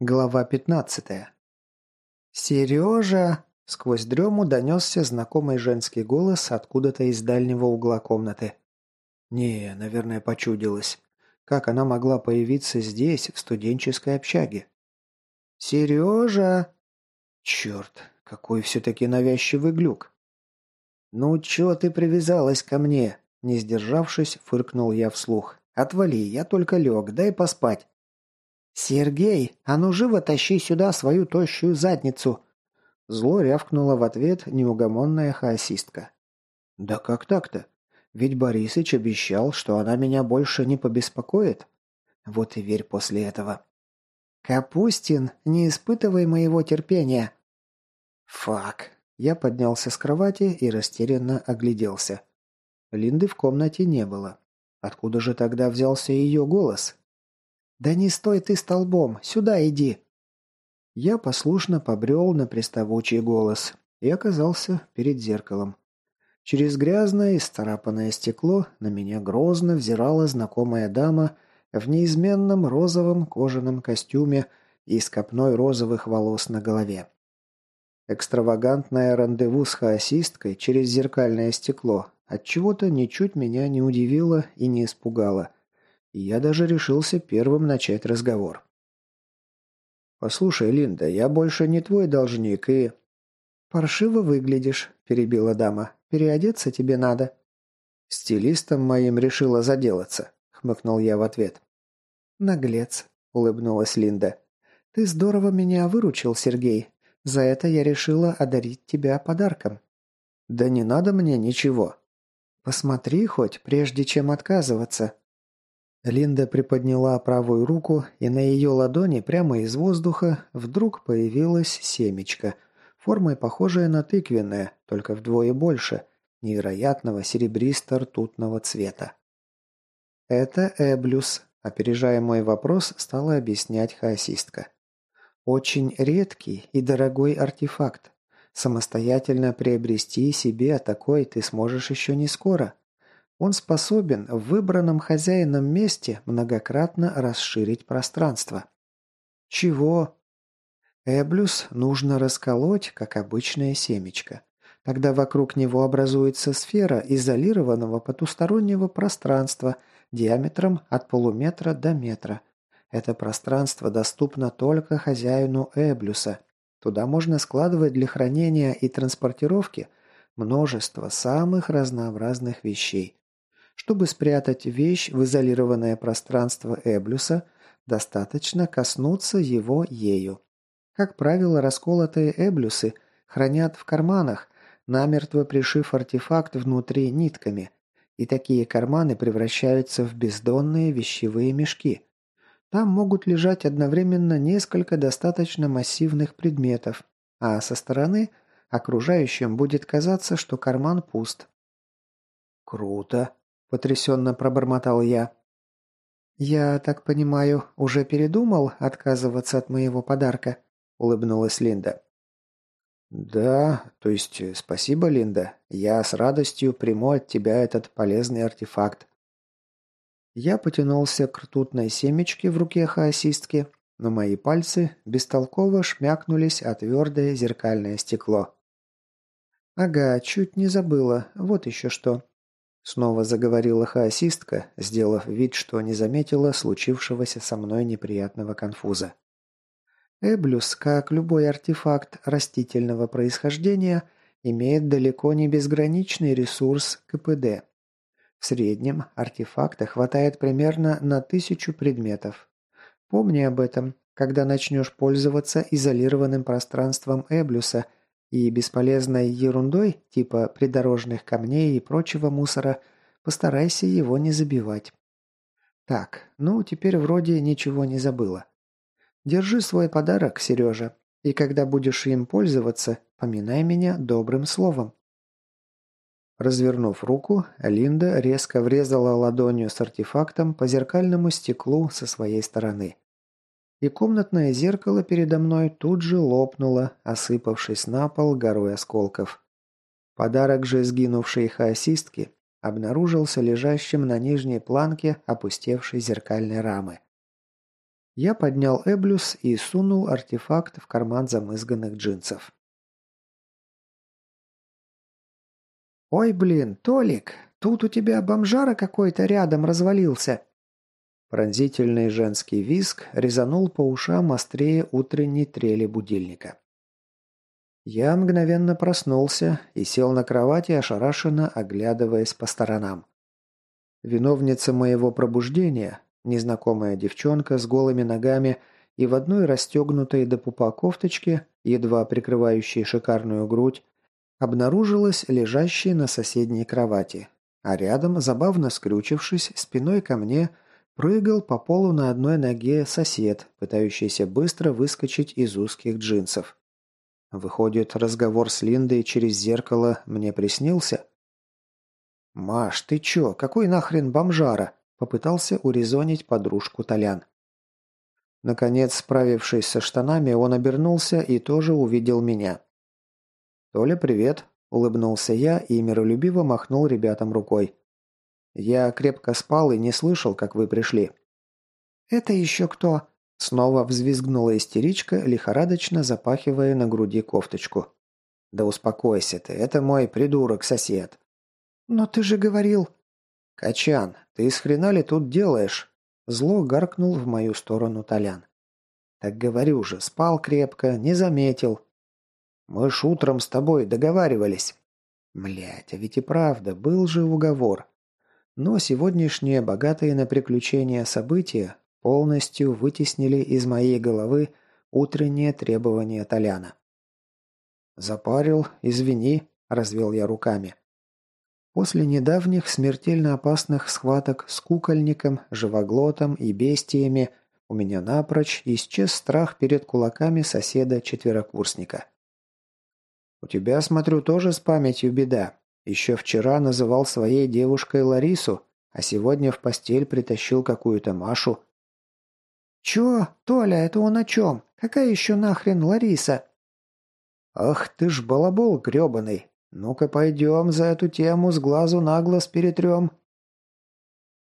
Глава 15. «Сережа!» – сквозь дрему донесся знакомый женский голос откуда-то из дальнего угла комнаты. Не, наверное, почудилось. Как она могла появиться здесь, в студенческой общаге? «Сережа!» Черт, какой все-таки навязчивый глюк. «Ну чё ты привязалась ко мне?» Не сдержавшись, фыркнул я вслух. «Отвали, я только лег, дай поспать». «Сергей, а ну живо тащи сюда свою тощую задницу!» Зло рявкнула в ответ неугомонная хаосистка. «Да как так-то? Ведь Борисыч обещал, что она меня больше не побеспокоит. Вот и верь после этого». «Капустин, не испытывай моего терпения!» «Фак!» Я поднялся с кровати и растерянно огляделся. Линды в комнате не было. Откуда же тогда взялся ее голос? «Да не стой ты столбом! Сюда иди!» Я послушно побрел на приставучий голос и оказался перед зеркалом. Через грязное и старапанное стекло на меня грозно взирала знакомая дама в неизменном розовом кожаном костюме и с копной розовых волос на голове. Экстравагантное рандеву с хаосисткой через зеркальное стекло отчего-то ничуть меня не удивило и не испугало я даже решился первым начать разговор. «Послушай, Линда, я больше не твой должник и...» «Паршиво выглядишь», – перебила дама. «Переодеться тебе надо». «Стилистом моим решила заделаться», – хмыкнул я в ответ. «Наглец», – улыбнулась Линда. «Ты здорово меня выручил, Сергей. За это я решила одарить тебя подарком». «Да не надо мне ничего». «Посмотри хоть, прежде чем отказываться», Линда приподняла правую руку, и на ее ладони прямо из воздуха вдруг появилась семечко, формой похожая на тыквенное, только вдвое больше, невероятного серебристо-ртутного цвета. «Это Эблюс», – опережая мой вопрос, стала объяснять хаосистка. «Очень редкий и дорогой артефакт. Самостоятельно приобрести себе такой ты сможешь еще не скоро». Он способен в выбранном хозяином месте многократно расширить пространство. Чего? Эблюс нужно расколоть, как обычное семечко. Тогда вокруг него образуется сфера изолированного потустороннего пространства диаметром от полуметра до метра. Это пространство доступно только хозяину Эблюса. Туда можно складывать для хранения и транспортировки множество самых разнообразных вещей. Чтобы спрятать вещь в изолированное пространство Эблюса, достаточно коснуться его ею. Как правило, расколотые Эблюсы хранят в карманах, намертво пришив артефакт внутри нитками, и такие карманы превращаются в бездонные вещевые мешки. Там могут лежать одновременно несколько достаточно массивных предметов, а со стороны окружающим будет казаться, что карман пуст. «Круто!» – потрясенно пробормотал я. «Я так понимаю, уже передумал отказываться от моего подарка?» – улыбнулась Линда. «Да, то есть спасибо, Линда. Я с радостью приму от тебя этот полезный артефакт». Я потянулся к ртутной семечке в руке хаосистки, но мои пальцы бестолково шмякнулись о твердое зеркальное стекло. «Ага, чуть не забыла. Вот еще что. Снова заговорила хаосистка, сделав вид, что не заметила случившегося со мной неприятного конфуза. Эблюс, как любой артефакт растительного происхождения, имеет далеко не безграничный ресурс КПД. В среднем артефакта хватает примерно на тысячу предметов. Помни об этом, когда начнешь пользоваться изолированным пространством Эблюса и бесполезной ерундой, типа придорожных камней и прочего мусора, постарайся его не забивать. Так, ну теперь вроде ничего не забыла. Держи свой подарок, Сережа, и когда будешь им пользоваться, поминай меня добрым словом. Развернув руку, Линда резко врезала ладонью с артефактом по зеркальному стеклу со своей стороны и комнатное зеркало передо мной тут же лопнуло, осыпавшись на пол горой осколков. Подарок же сгинувшей хаосистки обнаружился лежащим на нижней планке опустевшей зеркальной рамы. Я поднял Эблюс и сунул артефакт в карман замызганных джинсов. «Ой, блин, Толик, тут у тебя бомжара какой-то рядом развалился!» Пронзительный женский визг резанул по ушам острее утренней трели будильника. Я мгновенно проснулся и сел на кровати, ошарашенно оглядываясь по сторонам. Виновница моего пробуждения, незнакомая девчонка с голыми ногами и в одной расстегнутой до пупа кофточке, едва прикрывающей шикарную грудь, обнаружилась лежащей на соседней кровати, а рядом, забавно скрючившись, спиной ко мне – Прыгал по полу на одной ноге сосед, пытающийся быстро выскочить из узких джинсов. Выходит, разговор с Линдой через зеркало мне приснился? «Маш, ты чё? Какой нахрен бомжара?» – попытался урезонить подружку Толян. Наконец, справившись со штанами, он обернулся и тоже увидел меня. «Толя, привет!» – улыбнулся я и миролюбиво махнул ребятам рукой. Я крепко спал и не слышал, как вы пришли». «Это еще кто?» Снова взвизгнула истеричка, лихорадочно запахивая на груди кофточку. «Да успокойся ты, это мой придурок-сосед». «Но ты же говорил...» «Качан, ты из хрена ли тут делаешь?» Зло гаркнул в мою сторону Толян. «Так говорю же, спал крепко, не заметил». «Мы ж утром с тобой договаривались». Млять, а ведь и правда, был же уговор. Но сегодняшние богатые на приключения события полностью вытеснили из моей головы утренние требования Толяна. «Запарил, извини», – развел я руками. После недавних смертельно опасных схваток с кукольником, живоглотом и бестиями у меня напрочь исчез страх перед кулаками соседа-четверокурсника. «У тебя, смотрю, тоже с памятью беда», еще вчера называл своей девушкой Ларису, а сегодня в постель притащил какую-то Машу. «Чё? Толя, это он о чем? Какая еще нахрен Лариса?» «Ах ты ж балабол гребаный! Ну-ка пойдем за эту тему с глазу на глаз перетрем!»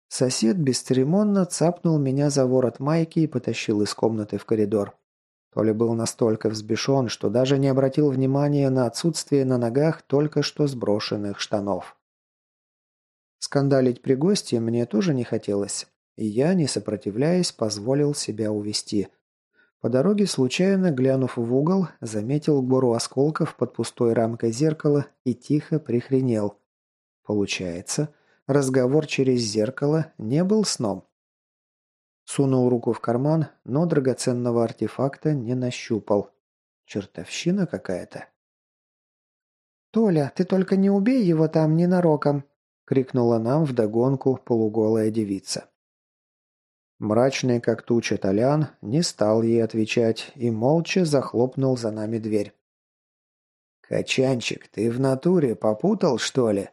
Сосед бесцеремонно цапнул меня за ворот майки и потащил из комнаты в коридор. Толя был настолько взбешен, что даже не обратил внимания на отсутствие на ногах только что сброшенных штанов. Скандалить при гости мне тоже не хотелось, и я, не сопротивляясь, позволил себя увести. По дороге, случайно глянув в угол, заметил гору осколков под пустой рамкой зеркала и тихо прихренел. Получается, разговор через зеркало не был сном. Сунул руку в карман, но драгоценного артефакта не нащупал. Чертовщина какая-то. «Толя, ты только не убей его там ненароком!» — крикнула нам вдогонку полуголая девица. Мрачный, как туча Толян, не стал ей отвечать и молча захлопнул за нами дверь. «Качанчик, ты в натуре попутал, что ли?»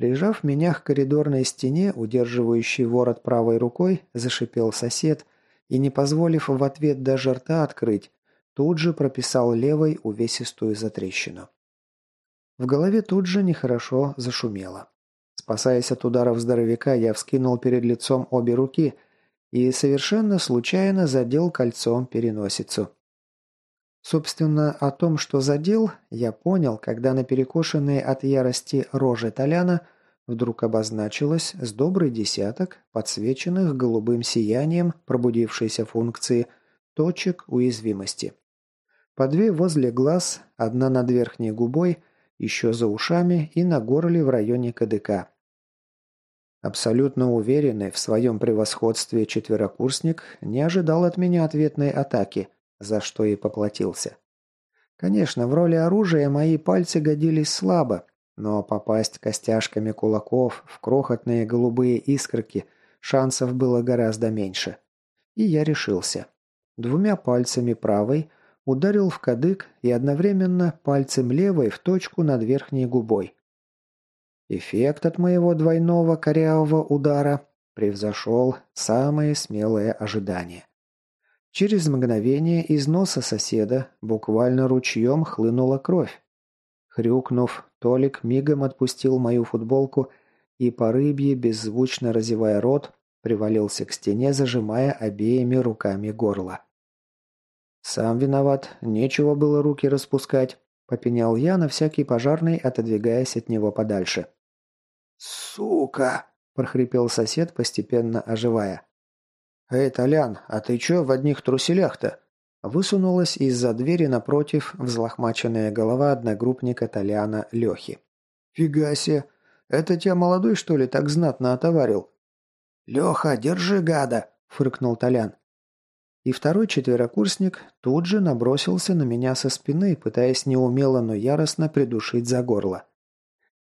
Прижав меня к коридорной стене, удерживающей ворот правой рукой, зашипел сосед и, не позволив в ответ даже рта открыть, тут же прописал левой увесистую затрещину. В голове тут же нехорошо зашумело. Спасаясь от ударов здоровяка, я вскинул перед лицом обе руки и совершенно случайно задел кольцом переносицу. Собственно, о том, что задел, я понял, когда на перекошенные от ярости рожи Толяна вдруг обозначилось с добрый десяток подсвеченных голубым сиянием пробудившейся функции точек уязвимости. По две возле глаз, одна над верхней губой, еще за ушами и на горле в районе КДК. Абсолютно уверенный в своем превосходстве четверокурсник не ожидал от меня ответной атаки – за что и поплатился. Конечно, в роли оружия мои пальцы годились слабо, но попасть костяшками кулаков в крохотные голубые искорки шансов было гораздо меньше. И я решился. Двумя пальцами правой ударил в кадык и одновременно пальцем левой в точку над верхней губой. Эффект от моего двойного корявого удара превзошел самые смелые ожидания. Через мгновение из носа соседа буквально ручьем хлынула кровь. Хрюкнув, Толик мигом отпустил мою футболку и по рыбье, беззвучно разевая рот, привалился к стене, зажимая обеими руками горло. «Сам виноват, нечего было руки распускать», – попенял я на всякий пожарный, отодвигаясь от него подальше. «Сука!» – прохрипел сосед, постепенно оживая. «Эй, Толян, а ты чё в одних труселях-то?» Высунулась из-за двери напротив взлохмаченная голова одногруппника Толяна Лёхи. «Фига себе! Это тебя молодой, что ли, так знатно отоварил?» «Лёха, держи гада!» – фыркнул Толян. И второй четверокурсник тут же набросился на меня со спины, пытаясь неумело, но яростно придушить за горло.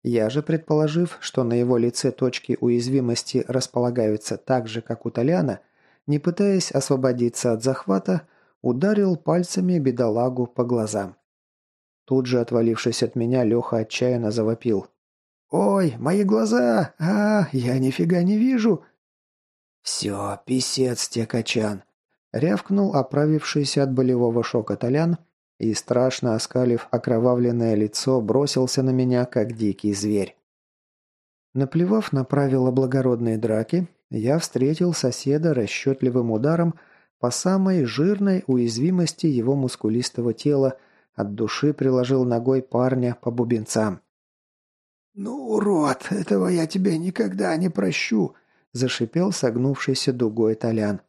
Я же, предположив, что на его лице точки уязвимости располагаются так же, как у Толяна, не пытаясь освободиться от захвата, ударил пальцами бедолагу по глазам. Тут же, отвалившись от меня, Леха отчаянно завопил. «Ой, мои глаза! А, я нифига не вижу!» «Все, писец те качан!» Рявкнул оправившийся от болевого шока Толян и, страшно оскалив окровавленное лицо, бросился на меня, как дикий зверь. Наплевав на правила благородной драки, я встретил соседа расчетливым ударом по самой жирной уязвимости его мускулистого тела, от души приложил ногой парня по бубенцам. «Ну, урод, этого я тебе никогда не прощу!» – зашипел согнувшийся дугой Толян.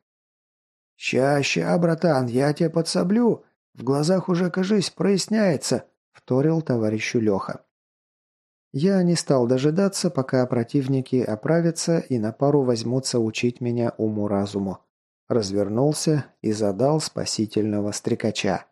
«Ща, ща, братан, я тебя подсоблю. В глазах уже, кажись, проясняется», – вторил товарищу Леха. Я не стал дожидаться, пока противники оправятся и на пару возьмутся учить меня уму-разуму. Развернулся и задал спасительного стрекача.